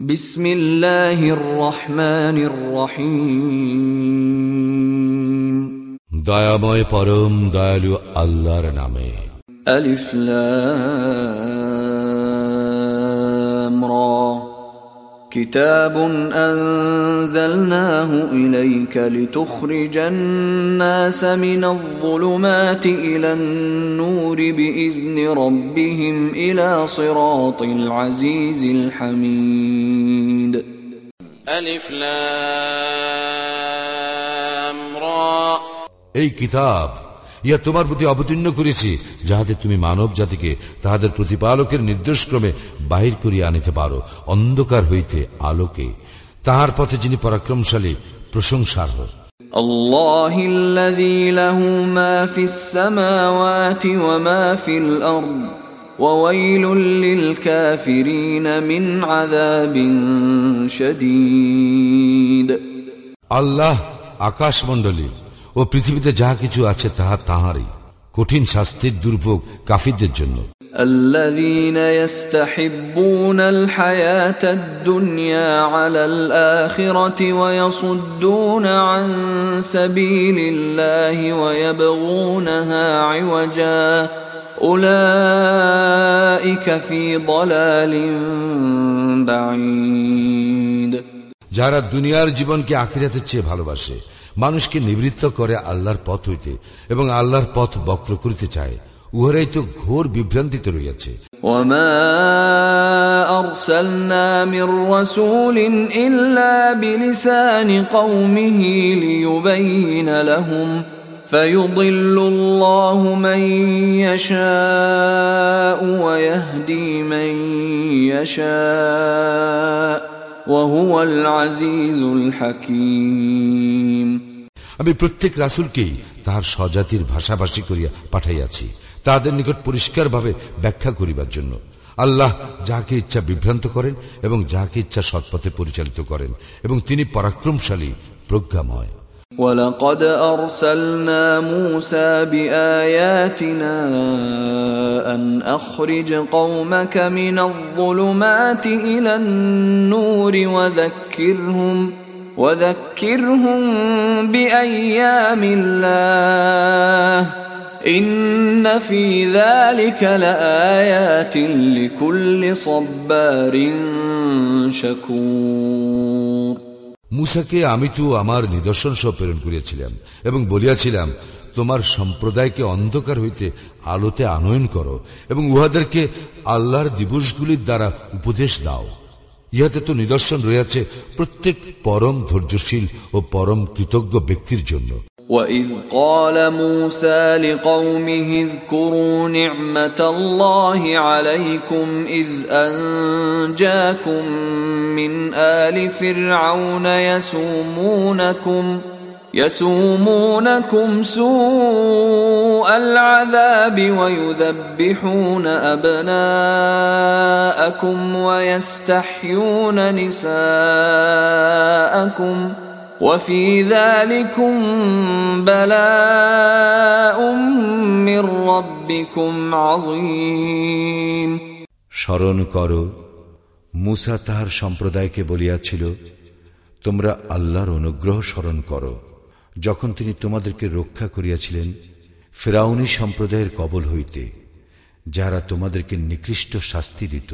بسم الله الرحمن الرحيم দয়াময় পরম দয়ালু আল্লাহর নামে ألف لام كتاب أنزلناه إليك لتخرج الناس من الظلمات إلى النور بإذن ربهم إلى صراط العزيز الحميد. ألف لام را. أي كتاب ইয়া তোমার প্রতি অবতীর্ণ করেছি যাহাতে তুমি মানব জাতিকে তাহাদের প্রতিপালকের নির্দেশক্রমে বাহির করিয়া আনিতে পারো অন্ধকার হইতে আলোকে তাহার পথে যিনি পরাক্রমশালী প্রশংসার্হ الله الذي له ما في السماوات وما في الارض وويل للكافرين من عذاب شديد আল্লাহ আকাশমণ্ডলী ও পৃথিবীতে যাহা কিছু আছে তাহা তাহারই কঠিন শাস্তির দুর্ভোগ কাফিরদের জন্য الذين يستحبون الحياة الدنيا على الآخرة ويصدون عن سبيل الله ويبغونها عوجا أولئك في ضلال بعيد যারা দুনিয়ার জীবনকে আখিরাতের চেয়ে ভালোবাসে মানুষকে নিবৃত্ত করে আল্লাহর পথ হইতে এবং আল্লাহর পথ বক্র করিতে চায় উহারাই তো ঘোর বিভ্রান্তিতে রইয়াছে وما أرسلنا من رسول إلا بلسان قومه ليبين لهم فيضل الله من يشاء ويهدي من يشاء وهو العزيز الحكيم আমি প্রত্যেক রাসুলকেই তাহার স্বজাতির ভাষাভাষী করিয়া পাঠাইয়াছি তাহাদের নিকট পরিষ্কারভাবে ব্যাখ্যা করিবার জন্য আল্লাহ যাহাকে ইচ্ছা বিভ্রান্ত করেন এবং যাহাকে ইচ্ছা সৎপথে পরিচালিত করেন এবং তিনি পরাক্রমশালী প্রজ্ঞাময় ولقد أرسلنا موسى بآياتنا أن أخرج قومك من الظلمات إلى النور وذكرهم وذكرهم بأيام الله. إن في ذلك لآيات لكل صبار شكور. মুসাকে আমি তো আমার নিদর্শন সহ প্রেরণ করিয়াছিলাম এবং বলিয়াছিলাম, তোমার সম্প্রদায়কে অন্ধকার হইতে আলোতে আনয়ন করো এবং উহাদেরকে আল্লাহর দিবসগুলির দ্বারা উপদেশ দাও। ইহাতে তো নিদর্শন রয়েছে প্রত্যেক পরম ধৈর্যশীল ও পরম কৃতজ্ঞ ব্যক্তির জন্য। وإذ قال موسى لقومه اذكروا نعمة الله عليكم إذ أنجاكم من آل فرعون يسومونكم يسومونكم سوء العذاب ويذبحون أبناءكم ويستحيون نساءكم ۖ وفي ذلكم بلاء من ربكم عظيم স্মরণ করো মুসা তাহার সম্প্রদায়কে বলিয়াছিল তোমরা আল্লাহর অনুগ্রহ স্মরণ করো যখন তিনি তোমাদেরকে রক্ষা করিয়াছিলেন ফেরাউনি সম্প্রদায়ের কবল হইতে যারা তোমাদেরকে নিকৃষ্ট শাস্তি দিত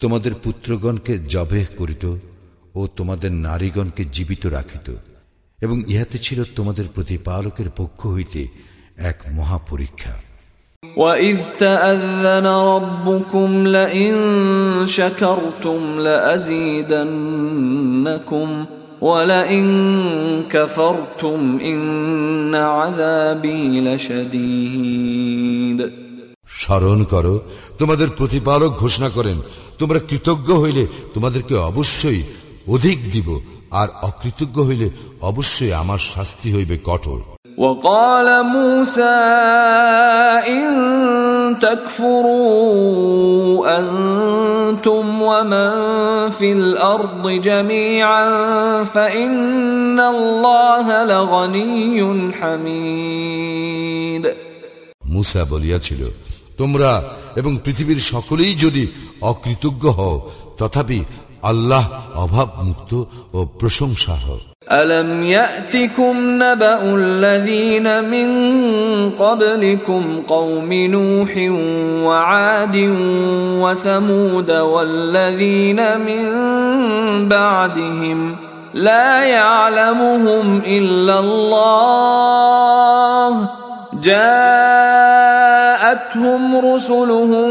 তোমাদের পুত্রগণকে জবেহ করিত ও তোমাদের নারীগণকে জীবিত রাখিত এবং ইহাতে ছিল তোমাদের প্রতিপালকের পক্ষ হইতে এক মহাপরীক্ষা وإذ تأذن ربكم لئن شكرتم لأزيدنكم ولئن كفرتم إن عذابي لشديد স্মরণ করো তোমাদের প্রতিপালক ঘোষণা করেন তোমরা কৃতজ্ঞ হইলে তোমাদেরকে অবশ্যই অধিক দিব আর অকৃতজ্ঞ হইলে অবশ্যই আমার শাস্তি হইবে কঠোর وقال موسى إن تكفروا أنتم ومن في الأرض جميعا فإن الله لغني حميد মুসা বলিয়াছিল তোমরা এবং পৃথিবীর সকলেই যদি অকৃতজ্ঞ হও তথাপি আল্লাহ অভাব মুক্ত ও প্রশংসাহ ألم يأتكم نبأ الذين من قبلكم قوم نوح وعاد وثمود والذين من بعدهم لا يعلمهم إلا الله جاءتهم رسلهم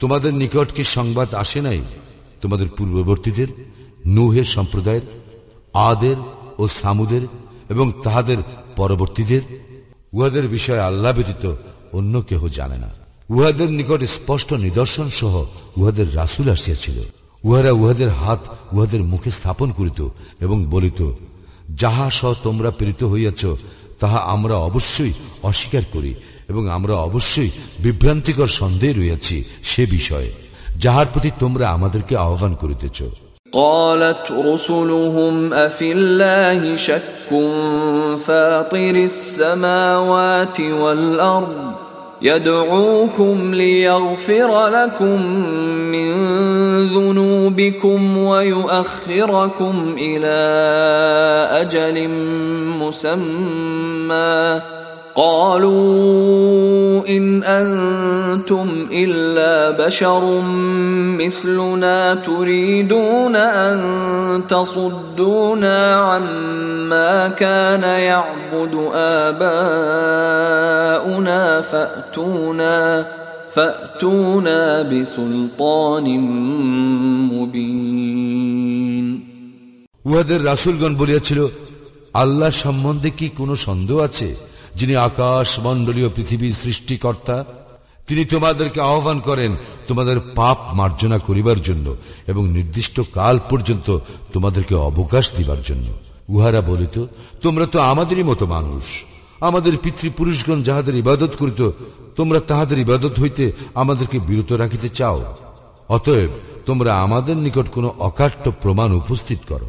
তোমাদের নিকট কি সংবাদ আসে নাই? তোমাদের পূর্ববর্তীদের, নুহের সম্প্রদায়ের, আদের ও সামুদের এবং তাহাদের পরবর্তীদের? উহাদের বিষয়ে আল্লাহ ব্যতীত অন্য কেহ জানে না। উহাদের নিকট স্পষ্ট নিদর্শন সহ উহাদের রাসুল আসিয়াছিল। উহারা উহাদের হাত উহাদের মুখে স্থাপন করিত এবং বলিত, যাহা সহ তোমরা প্রেরিত হইয়াছ, তাহা আমরা অবশ্যই অস্বীকার করি এবং আমরা অবশ্যই বিভ্রান্তিকর সন্দেহ রইয়াছি সে বিষয়ে যাহার প্রতি তোমরা আমাদেরকে আহ্বান করিতেছ قالت رسلهم أفي الله شك فاطر السماوات والأرض يدعوكم ليغفر لكم من ذنوبكم ويؤخركم إلى أجل مسمى قالوا إن أنتم إلا بشر مثلنا تريدون أن تصدونا عما كان يعبد آباؤنا فأتونا فأتونا بسلطان مبين উহাদের রাসুলগণ বলিয়াছিল আল্লাহ সম্বন্ধে কি কোনো সন্দেহ আছে যিনি আকাশ মণ্ডলীয় পৃথিবীর সৃষ্টিকর্তা, তিনি তোমাদেরকে আহ্বান করেন তোমাদের পাপ মার্জনা করিবার জন্য এবং নির্দিষ্ট কাল পর্যন্ত তোমাদেরকে অবকাশ দিবার জন্য। উহারা বলিত, তোমরা তো আমাদেরই মতো মানুষ। আমাদের পিতৃপুরুষগণ যাহাদের ইবাদত করিত, তোমরা তাহাদের ইবাদত হইতে আমাদেরকে বিরত রাখিতে চাও। অতএব তোমরা আমাদের নিকট কোনো অকাট্য প্রমাণ উপস্থিত করো।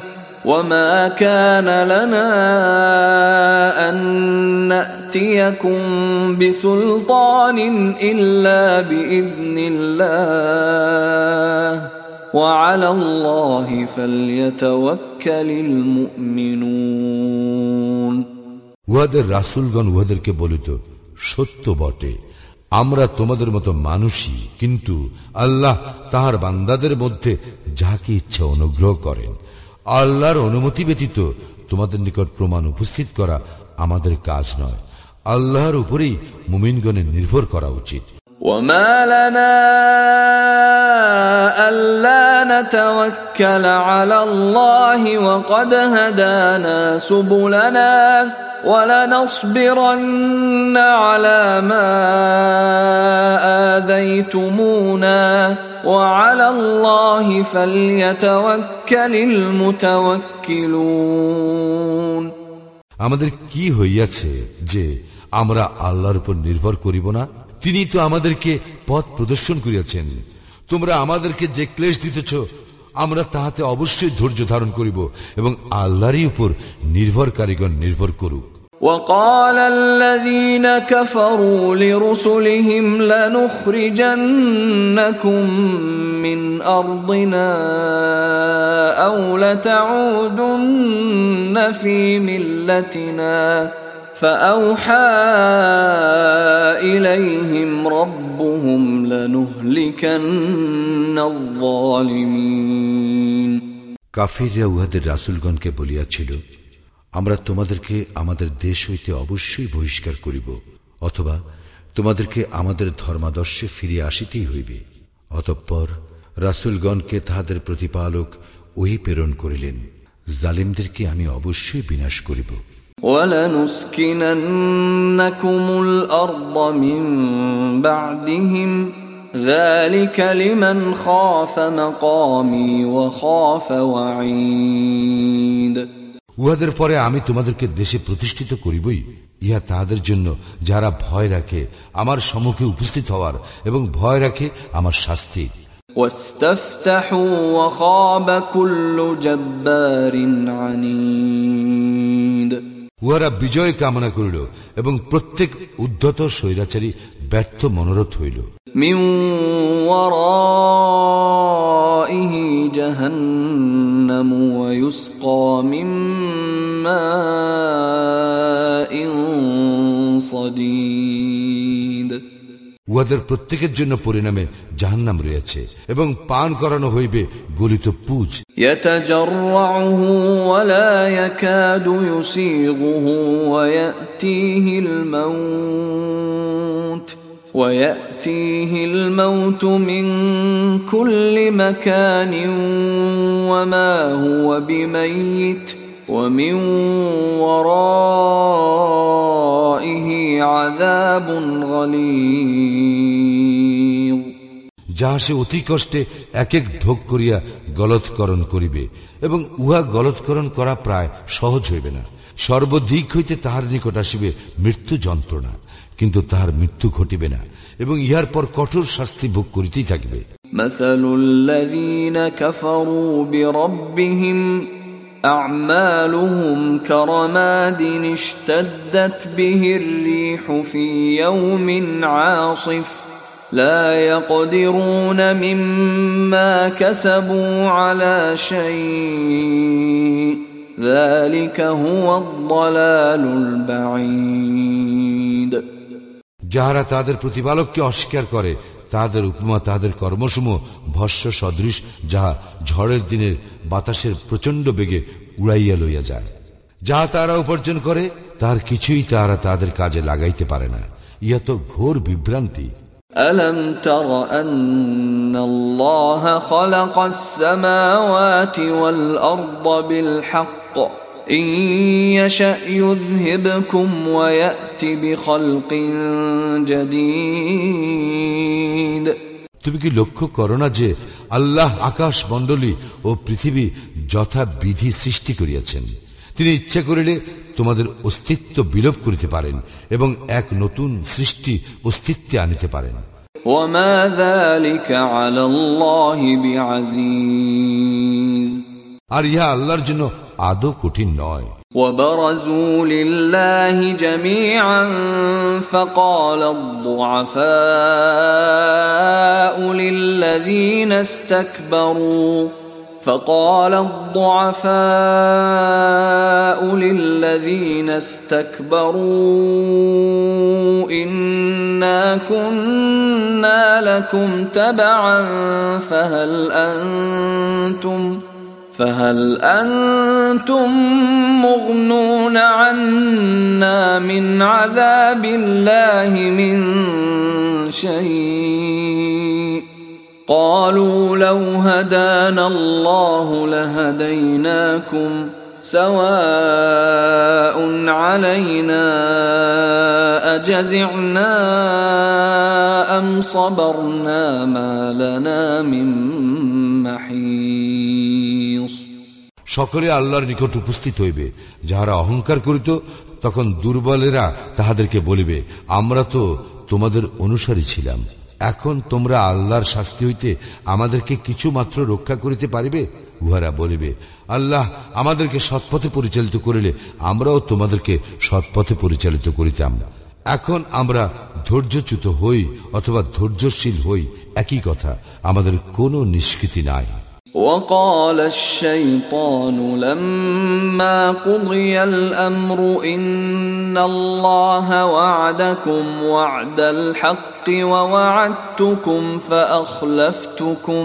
وما كان لنا أن نأتيكم بسلطان إلا بإذن الله وعلى الله فليتوكل المؤمنون উহাদের রাসুলগণ উহাদেরকে বলিত সত্য বটে আমরা তোমাদের মতো মানুষই কিন্তু আল্লাহ তাহার বান্দাদের মধ্যে যাকে ইচ্ছা অনুগ্রহ করেন আল্লাহর অনুমতি ব্যতীত তোমাদের নিকট প্রমাণ উপস্থিত করা আমাদের কাজ নয় আল্লাহর উপরেই মুমিনগণের নির্ভর করা উচিত وما لنا ألا نتوكل على الله وقد هدانا سبلنا ولنصبرن على ما آذيتمونا وعلى الله فليتوكل المتوكلون আমাদের কি হইয়াছে যে আমরা আল্লাহর উপর নির্ভর করিব না? তিনি তো আমাদেরকে পথ প্রদর্শন করিয়াছেন। তোমরা আমাদেরকে যে ক্লেশ দিতেছ, আমরা তাহাতে অবশ্যই ধৈর্য ধারণ করিব এবং আল্লাহরই উপর নির্ভরকারীগণ নির্ভর করুক। وقال الذين كفروا لرسلهم لنخرجنكم من أرضنا أو لتعودن في ملتنا فأوحى إليهم ربهم لنهلكن الظالمين কাফিররা উহাদের রাসুলগণকে বলিয়াছিল আমরা তোমাদেরকে আমাদের দেশ হইতে অবশ্যই বহিষ্কার করিব অথবা তোমাদেরকে আমাদের ধর্মাদর্শে ফিরে আসিতেই হইবে অতঃপর রাসুলগণকে তাহাদের প্রতিপালক ওই প্রেরণ করিলেন জালিমদেরকে আমি অবশ্যই বিনাশ করিব ولنسكننكم الأرض من بعدهم ذلك لمن خاف مقامي وخاف وعيد উহাদের পরে আমি তোমাদেরকে দেশে প্রতিষ্ঠিত করিবই ইহা তাহাদের জন্য যারা ভয় রাখে আমার সম্মুখে উপস্থিত হওয়ার এবং ভয় রাখে আমার শাস্তি واستفتحوا وخاب كل جبار عنيد উহারা বিজয় কামনা করিল এবং প্রত্যেক উদ্ধত স্বৈরাচারী ব্যর্থ মনোরথ হইল। من উহাদের প্রত্যেকের জন্য পরিণামে জাহান্নাম রয়েছে এবং পান করানো হইবে গলিত পুজ يتجرعه ولا يكاد يسيغه ويأتيه الموت ويأتيه الموت من كل مكان وما هو بميت ومن ورائه عذاب غليظ যাহা সে অতি কষ্টে এক এক ঢোক করিয়া গলৎকরণ করিবে এবং উহা গলৎকরণ করা প্রায় সহজ হইবে না সর্বদিক হইতে তাহার নিকট আসিবে মৃত্যু যন্ত্রণা কিন্তু তাহার মৃত্যু ঘটিবে না এবং ইহার পর কঠোর শাস্তি ভোগ করিতেই থাকবে مثل الذين كفروا بربهم أعمالهم كرماد اشتدت به الريح في يوم عاصف لا يقدرون مما كسبوا على شيء ذلك هو الضلال البعيد যাহারা তাদের প্রতিপালককে অস্বীকার করে তাহাদের উপমা তাহাদের কর্মসমূহ ভস্য সদৃশ যাহা ঝড়ের দিনের বাতাসের প্রচন্ড বেগে উড়াইয়া লইয়া যায় যাহা তারা উপার্জন করে তার কিছুই তাহারা তাদের কাজে লাগাইতে পারে না ইহা তো ঘোর বিভ্রান্তি ألم تر أن الله خلق السماوات والأرض بالحق إن يشأ يذهبكم ويأت بخلق جديد তুমি কি লক্ষ্য করো না যে আল্লাহ আকাশ মণ্ডলী ও পৃথিবী যথা বিধি সৃষ্টি করিয়াছেন তিনি ইচ্ছা করিলে তোমাদের অস্তিত্ব বিলোপ করিতে পারেন এবং এক নতুন সৃষ্টি অস্তিত্বে আনিতে পারেন وما ذلك على الله بعزيز আর ইহা আল্লাহর জন্য আদৌ কঠিন নয় وبرزوا لله جميعا فقال الضعفاء للذين استكبروا فقال الضعفاء للذين استكبروا إنا كنا لكم تبعا فهل أنتم فهل أنتم مغنون عنا من عذاب الله من شيء؟ قالوا لو هدانا الله لهديناكم سواء علينا أجزعنا أم صبرنا ما لنا من محيص সকলে আল্লাহর নিকট উপস্থিত হইবে যাহারা অহংকার করিত তখন দুর্বলেরা তাহাদেরকে বলিবে আমরা তো তোমাদের অনুসারী ছিলাম এখন তোমরা আল্লাহর শাস্তি হইতে আমাদেরকে কিছু মাত্র রক্ষা করিতে পারিবে উহারা বলিবে আল্লাহ আমাদেরকে সৎপথে পরিচালিত করিলে আমরাও তোমাদেরকে সৎপথে পরিচালিত করিতাম এখন আমরা ধৈর্যচ্যুত হই অথবা ধৈর্যশীল হই একই কথা আমাদের কোনো নিষ্কৃতি নাই وقال الشيطان لما قضي الامر ان الله وعدكم وعد الحق ووعدتكم فاخلفتكم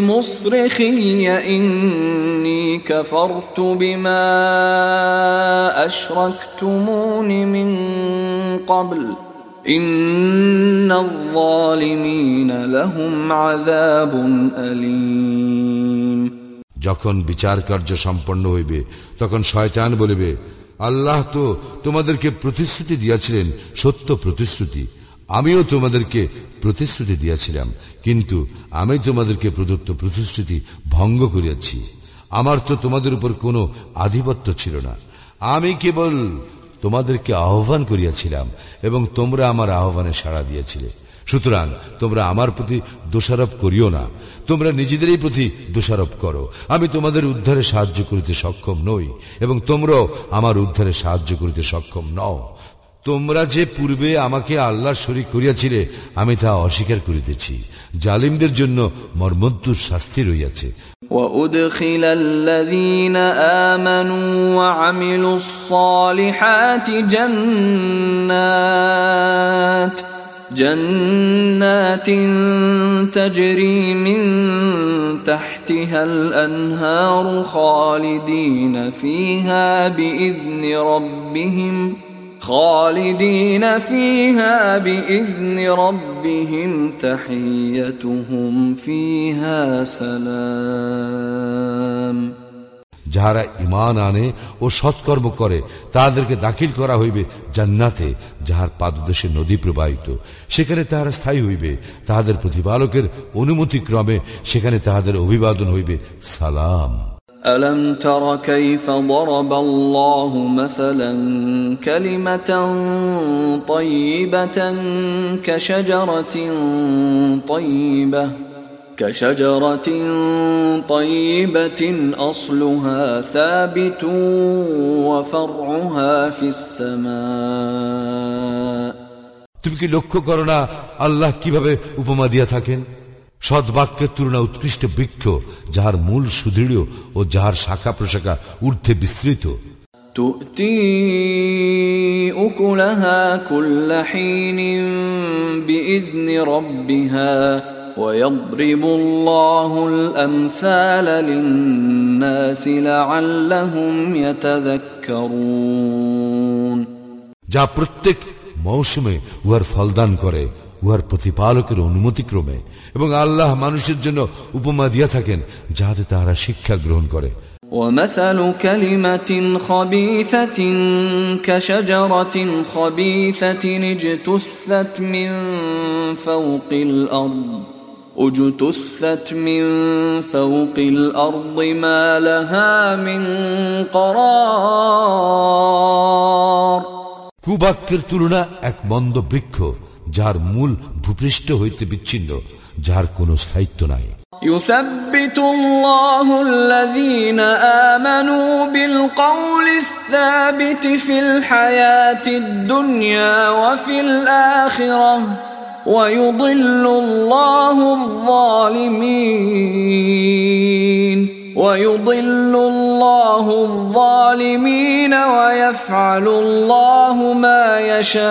بمصرخي اني كفرت بما اشركتمون من قبل ان الظالمين لهم عذاب اليم যখন বিচার কার্য সম্পন্ন হইবে তখন শয়তান বলিবে আল্লাহ তো তোমাদেরকে প্রতিশ্রুতি দিয়াছিলেন সত্য প্রতিশ্রুতি আমিও তোমাদেরকে প্রতিশ্রুতি দিয়াছিলাম, কিন্তু আমি তোমাদেরকে প্রদত্ত প্রতিশ্রুতি ভঙ্গ করিয়াছি। আমার তো তোমাদের উপর কোনো আধিপত্য ছিল না। আমি কেবল তোমাদেরকে আহ্বান করিয়াছিলাম এবং তোমরা আমার আহ্বানে সাড়া দিয়েছিলে। সুতরাং তোমরা আমার প্রতি দোষারোপ করিও না। তোমরা নিজেদেরই প্রতি দোষারোপ করো। আমি তোমাদের উদ্ধারে সাহায্য করিতে সক্ষম নই এবং তোমরাও আমার উদ্ধারে সাহায্য করিতে সক্ষম নও। তোমরা যে পূর্বে আমাকে আল্লাহর শরিক করিয়াছিলে আমি তা অস্বীকার করিতেছি জালিমদের জন্য মর্মন্তুর শাস্তি রইয়াছে وادخل الذين امنوا وعملوا الصالحات جنات جنات تجري من تحتها الانهار خالدين فيها باذن ربهم خالدين فيها باذن ربهم تحيتهم فيها سلام যাহারা ইমান আনে ও সৎকর্ম করে তাহাদেরকে দাখিল করা হইবে জান্নাতে যাহার পাদদেশে নদী প্রবাহিত সেখানে তাহারা স্থায়ী হইবে তাহাদের প্রতিপালকের অনুমতি ক্রমে সেখানে তাহাদের অভিবাদন হইবে সালাম ألم تر كيف ضرب الله مثلا كلمة طيبة كشجرة طيبة كشجرة طيبة أصلها ثابت وفرعها في السماء তুমি কি লক্ষ্য করো না আল্লাহ কিভাবে উপমা দিয়া থাকেন সদ্বাক্যের তুলনা উৎকৃষ্ট বৃক্ষ যাহার মূল সুদৃঢ় ও যাহার শাখা প্রশাখা ঊর্ধ্বে বিস্তৃত تؤتي أكلها كل حين بإذن ربها ويضرب الله الأمثال للناس لعلهم يتذكرون যা প্রত্যেক মৌসুমে উহার ফলদান করে উহার প্রতিপালকের অনুমতিক্রমে এবং আল্লাহ মানুষের জন্য উপমা দিয়া থাকেন যাহাতে তাহারা শিক্ষা গ্রহণ করে ومثل كلمة خبيثة كشجرة خبيثة اجتثت من فوق الأرض اجتثت من فوق الأرض ما لها من قرار কুবাক্যের তুলনা এক মন্দ বৃক্ষ যার মূল ভূপৃষ্ঠ হইতে বিচ্ছিন্ন যার কোনো স্থায়িত্ব নাই يثبت الله الذين آمنوا بالقول الثابت في الحياة الدنيا وفي الآخرة ويضل الله الظالمين ويضل الله الظالمين ويفعل الله ما يشاء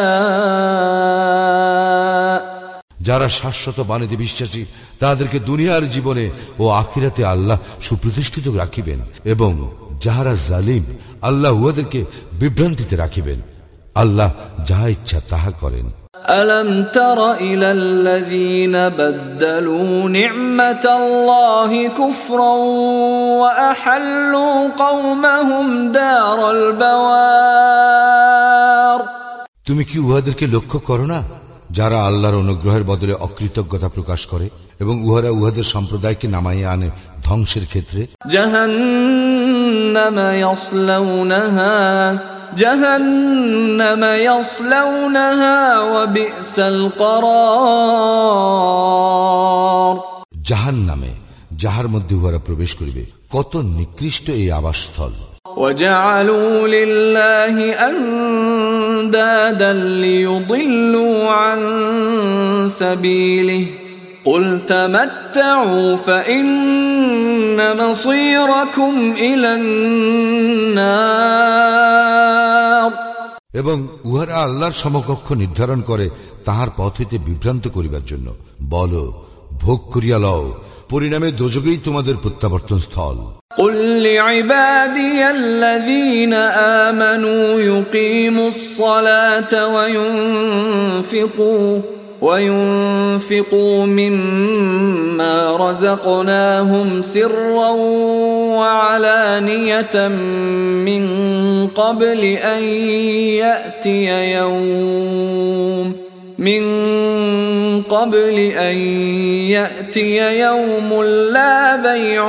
যারা শাশ্বত বাণীতে বিশ্বাসী তাদেরকে দুনিয়ার জীবনে ও আখিরাতে আল্লাহ সুপ্রতিষ্ঠিত রাখিবেন এবং যাহারা জালিম আল্লাহ উহাদেরকে বিভ্রান্তিতে রাখিবেন আল্লাহ যাহা ইচ্ছা তাহা করেন ألم تر إلى الذين بدلوا نعمة الله كفرا وأحلوا قومهم دار البوار তুমি কি উহাদেরকে লক্ষ্য করো না যারা আল্লাহর অনুগ্রহের বদলে অকৃতজ্ঞতা প্রকাশ করে এবং উহারা উহাদের সম্প্রদায়কে নামাইয়ে আনে ধ্বংসের ক্ষেত্রে جهنم يصلونها جهنم يصلونها وبئس القرار জাহান নামে যাহার মধ্যে উহারা প্রবেশ করিবে কত নিকৃষ্ট এই আবাসস্থল وجعلوا لله أندادا ليضلوا عن سبيله قل تمتعوا فإن مصيركم إلى النار এবং উহারা আল্লাহর সমকক্ষ নির্ধারণ করে তাহার পথ হইতে বিভ্রান্ত করিবার জন্য বল ভোগ করিয়া লও পরিণামে দোজগেই তোমাদের প্রত্যাবর্তন স্থল قل لعبادي الذين آمنوا يقيموا الصلاة وينفقوا وينفقوا مما رزقناهم سرا وعلانية من قبل أن يأتي يوم من قبل أن يأتي يوم لا بيع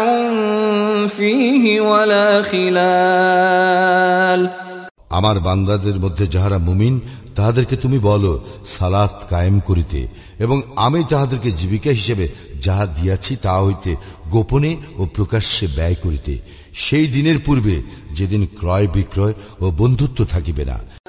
فيه ولا خلال আমার বান্দাদের মধ্যে যাহারা মুমিন তাহাদেরকে তুমি বলো সালাত কায়েম করিতে এবং আমি তাহাদেরকে জীবিকা হিসেবে যাহা দিয়াছি তা হইতে গোপনে ও প্রকাশ্যে ব্যয় করিতে সেই দিনের পূর্বে যেদিন ক্রয় বিক্রয় ও বন্ধুত্ব থাকিবে না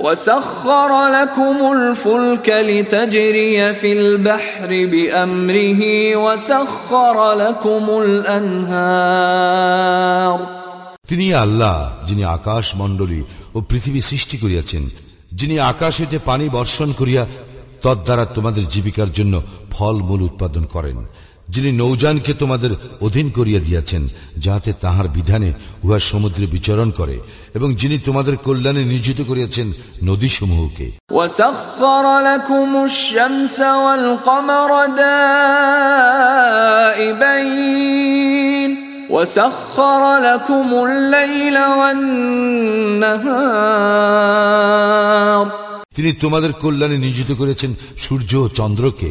وسخر لكم الفلك لتجري في البحر بأمره وسخر لكم الأنهار তিনি আল্লাহ যিনি আকাশ মণ্ডলী ও পৃথিবী সৃষ্টি করিয়াছেন যিনি আকাশ হইতে পানি বর্ষণ করিয়া তদ্বারা তোমাদের জীবিকার জন্য ফল মূল উৎপাদন করেন যিনি নৌযানকে তোমাদের অধীন করিয়া দিয়াছেন যাহাতে তাহার বিধানে উহা সমুদ্রে বিচরণ করে এবং যিনি তোমাদের কল্যাণে নিয়োজিত করিয়াছেন নদীসমূহকে وسخر لكم الشمس والقمر دائبين وسخر لكم الليل والنهار তিনি তোমাদের কল্যাণে নিয়োজিত করেছেন সূর্য ও চন্দ্রকে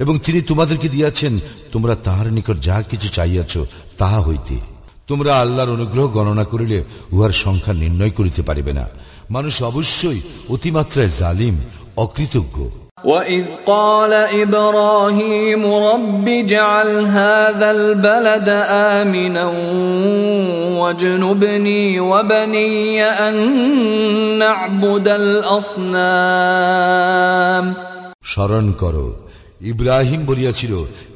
এবং তিনি তোমাদেরকে দিয়াছেন তোমরা তাহার নিকট যা কিছু চাইয়াছ তাহা হইতে তোমরা আল্লাহর অনুগ্রহ গণনা করিলে উহার সংখ্যা নির্ণয় করিতে পারিবে না মানুষ অবশ্যই অতিমাত্রায় জালিম অকৃতজ্ঞ وإذ قال إبراهيم رب اجعل هذا البلد آمنا واجنبني وبني أن نعبد الأصنام স্মরণ করো ইব্রাহিম বলিয়াছিল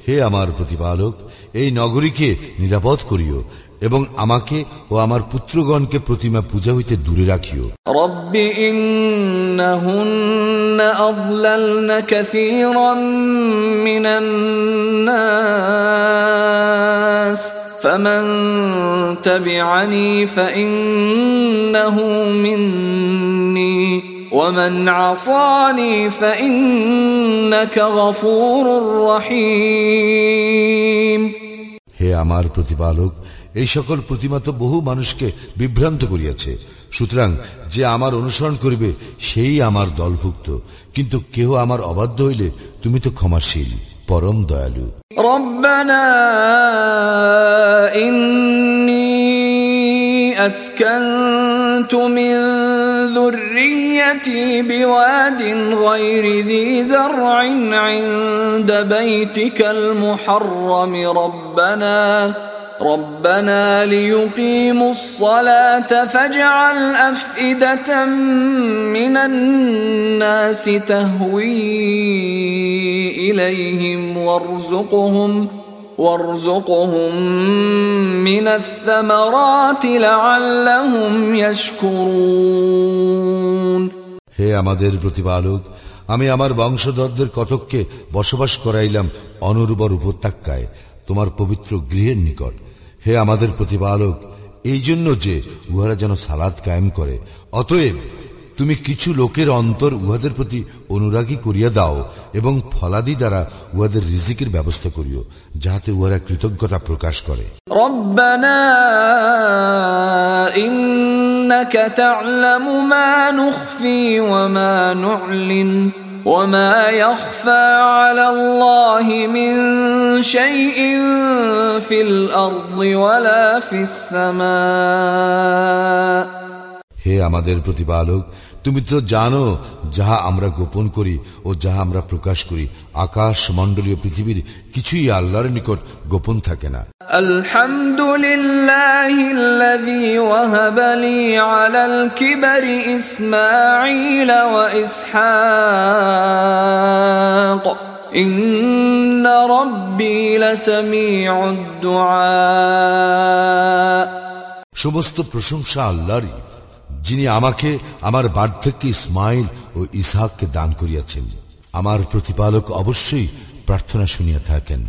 হে আমার প্রতিপালক এই নগরীকে নিরাপদ করিও এবং আমাকে ও আমার পুত্রগণকে প্রতিমা পূজা হইতে দূরে রাখিও رب إنهن أضللن كثيرا من الناس فمن تبعني فإنه مني ومن عصاني فإنك غفور رحيم হে আমার প্রতিপালক এই সকল প্রতিমা তো বহু মানুষকে বিভ্রান্ত করিয়াছে সুতরাং যে আমার অনুসরণ করিবে সেই আমার দলভুক্ত কিন্তু কেহ আমার অবাধ্য হইলে তুমি তো ক্ষমাশীল পরম দয়ালু ربنا إني أسكنت من ذريتي بواد غير ذي زرع عند بيتك المحرم. ربنا ربنا ليقيموا الصلاة فاجعل أفئدة من الناس تهوي إليهم وارزقهم وارزقهم من الثمرات لعلهم يشكرون. হে আমাদের প্রতিপালক, আমি আমার বংশধরদের কতককে বসবাস করাইলাম অনুর্বর উপত্যকায়, তোমার পবিত্র গৃহের নিকট। হে আমাদের প্রতিপালক এই জন্য যে উহারা যেন সালাদ কায়েম করে, অতএব তুমি কিছু লোকের অন্তর উহাদের প্রতি অনুরাগী করিয়া দাও এবং ফলাদি দ্বারা উহাদের রিজিকের ব্যবস্থা করিও, যাহাতে উহারা কৃতজ্ঞতা প্রকাশ করে। إنك تعلم ما نخفي وما نعلن وما يخفى على الله من شيء في الأرض ولا في السماء হে আমাদের প্রতিপালক তুমি তো জানো যাহা আমরা গোপন করি ও যাহা আমরা প্রকাশ করি আকাশ মণ্ডলীয় পৃথিবীর কিছুই আল্লাহর নিকট গোপন থাকে না الحمد لله الذي وهب لي على الكبر إسماعيل وإسحاق إن ربي لسميع الدعاء সমস্ত প্রশংসা আল্লাহরই যিনি আমাকে আমার বার্ধক্যে ইসমাইল ও ইসহাককে দান করিয়াছেন আমার প্রতিপালক অবশ্যই প্রার্থনা শুনিয়া থাকেন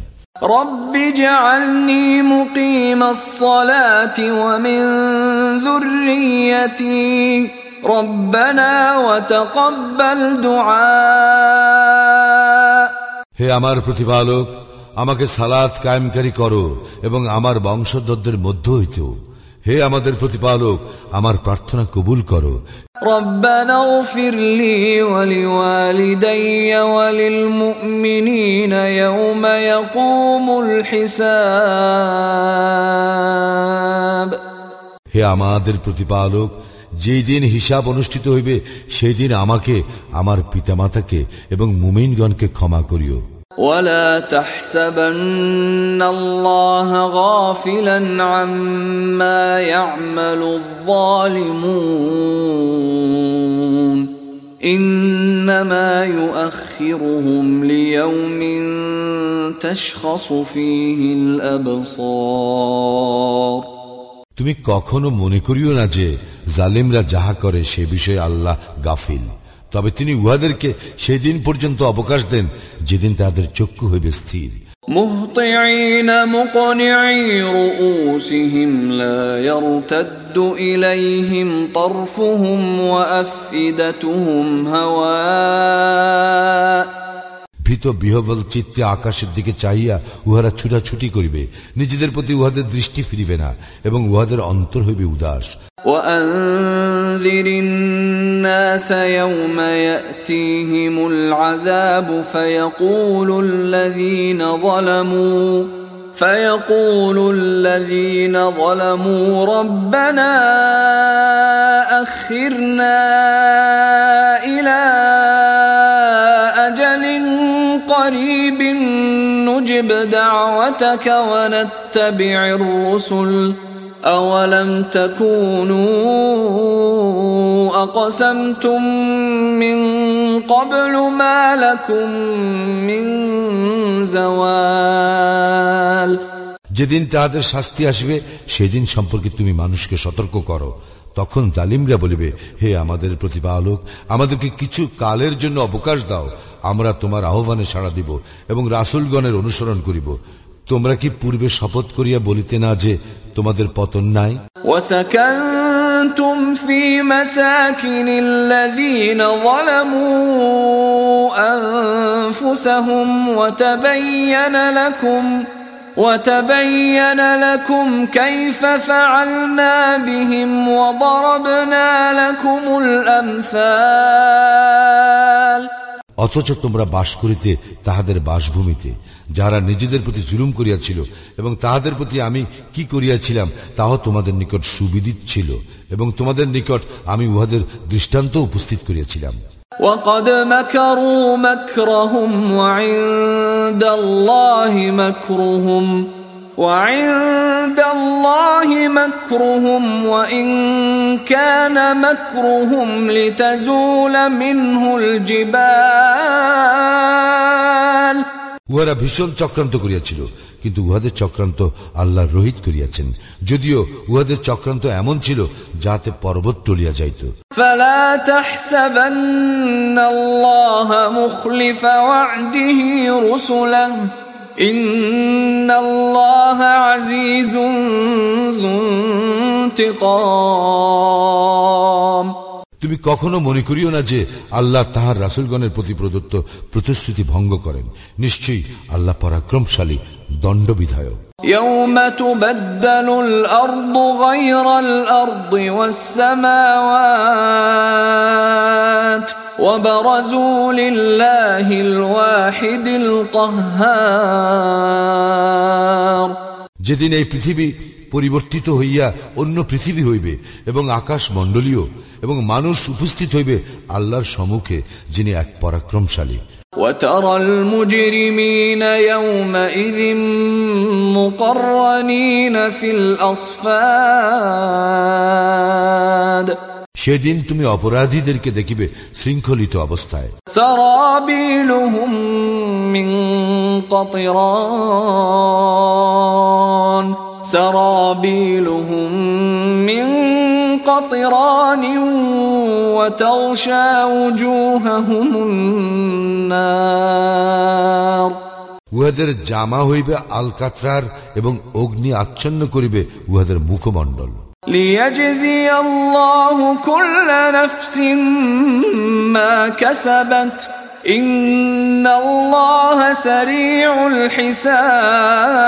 رب اجعلني مقيم الصلاة ومن ذريتي ربنا وتقبل دعاء হে আমার প্রতিপালক আমাকে সালাত কায়েমকারী করো এবং আমার বংশধরদের মধ্য হইতেও হে আমাদের প্রতিপালক আমার প্রার্থনা কবুল করো ربنا اغفر لي ولوالدي وللمؤمنين يوم يقوم الحساب হে আমাদের প্রতিপালক যেই দিন হিসাব অনুষ্ঠিত হইবে সেই দিন আমাকে আমার পিতামাতাকে এবং মুমিনগণকে ক্ষমা করিও ولا تحسبن الله غافلا عما يعمل الظالمون انما يؤخرهم ليوم تشخص فيه الابصار তুমি কখনো মনে করিও না যে জালিমরা যাহা করে সে বিষয়ে আল্লাহ গাফিল তবে তিনি উহাদেরকে সেই দিন পর্যন্ত অবকাশ দেন যেদিন তাদের চক্ষু হইবে স্থির مهطعين مقنعي رؤوسهم لا يرتد اليهم طرفهم وافئدتهم هواء ভীত বিহবল চিত্তে আকাশের দিকে চাহিয়া উহারা ছুটাছুটি করিবে নিজেদের প্রতি উহাদের দৃষ্টি ফিরিবে না এবং উহাদের অন্তর হইবে উদাস وأنذر الناس يوم يأتيهم العذاب فيقول الذين ظلموا فيقول الذين ظلموا ربنا أخرنا إلى نجب دعوتك ونتبع الرسل أولم تكونوا أقسمتم من قبل ما لكم من زوال যেদিন তাহাদের শাস্তি আসবে সেদিন সম্পর্কে তুমি মানুষকে সতর্ক করো তখন জালিমরা বলিবে হে আমাদের প্রতিপালক আমাদেরকে কিছু কালের জন্য অবকাশ দাও আমরা তোমার আহ্বানে সাড়া দিব এবং রাসুলগণের অনুসরণ করিব তোমরা কি পূর্বে শপথ করিয়া বলিতে না যে তোমাদের পতন নাই وسكنتم في مساكن الذين ظلموا أنفسهم وتبين لكم وتبين لكم كيف فعلنا بهم وضربنا لكم الأمثال অথচ তোমরা বাস করিতে তাহাদের বাসভূমিতে যারা নিজেদের প্রতি জুলুম করিয়াছিল এবং তাহাদের প্রতি আমি কি করিয়াছিলাম তাও তোমাদের নিকট সুবিদিত ছিল এবং তোমাদের নিকট আমি উহাদের দৃষ্টান্ত উপস্থিত করিয়াছিলাম وقد مكروا مكرهم وعند الله مكرهم وعند الله مكرهم وإن كان مكرهم لتزول منه الجبال উহারা ভীষণ চক্রান্ত করিয়াছিল, কিন্তু উহাদের চক্রান্ত আল্লাহ রোহিত করিয়াছেন। যদিও উহাদের চক্রান্ত এমন ছিল যাতে পর্বত টলিয়া যাইত। ইন্নাল্লাহ আজিজুন যুনতিকাম مخلف وعده رسله إن الله عزيز ذو انتقام তুমি কখনো মনে করিও না যে আল্লাহ তাহার রাসুলগণের প্রতি প্রদত্ত প্রতিশ্রুতি ভঙ্গ করেন নিশ্চয়ই আল্লাহ পরাক্রমশালী দণ্ডবিধায়ক يوم تبدل الأرض غير الأرض والسماوات وبرزوا لله الواحد القهار যেদিন এই পৃথিবী পরিবর্তিত হইয়া অন্য পৃথিবী হইবে এবং আকাশ মণ্ডলীয় এবং মানুষ উপস্থিত হইবে আল্লাহর সম্মুখে যিনি এক পরাক্রমশালী وترى المجرمين يومئذ مقرنين في الأصفاد সেদিন তুমি অপরাধীদেরকে দেখিবে শৃঙ্খলিত অবস্থায় سرابيلهم من قطران سرابيلهم من قطران وتغشى وجوههم النار উহাদের জামা হইবে আলকাত্রার এবং অগ্নি আচ্ছন্ন করিবে উহাদের মুখমণ্ডল ليجزي الله كل نفس ما كسبت إن الله سريع الحساب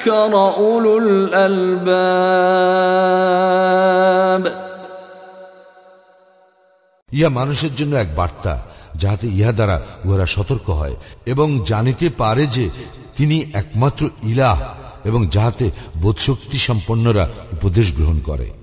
وليعلموا أنما هو إله واحد وليذكر أولو الألباب ইহা মানুষের জন্য এক বার্তা যাহাতে ইহা দ্বারা উহারা সতর্ক হয় এবং জানিতে পারে যে তিনি একমাত্র ইলাহ এবং যাহাতে বোধশক্তি সম্পন্নরা উপদেশ গ্রহণ করে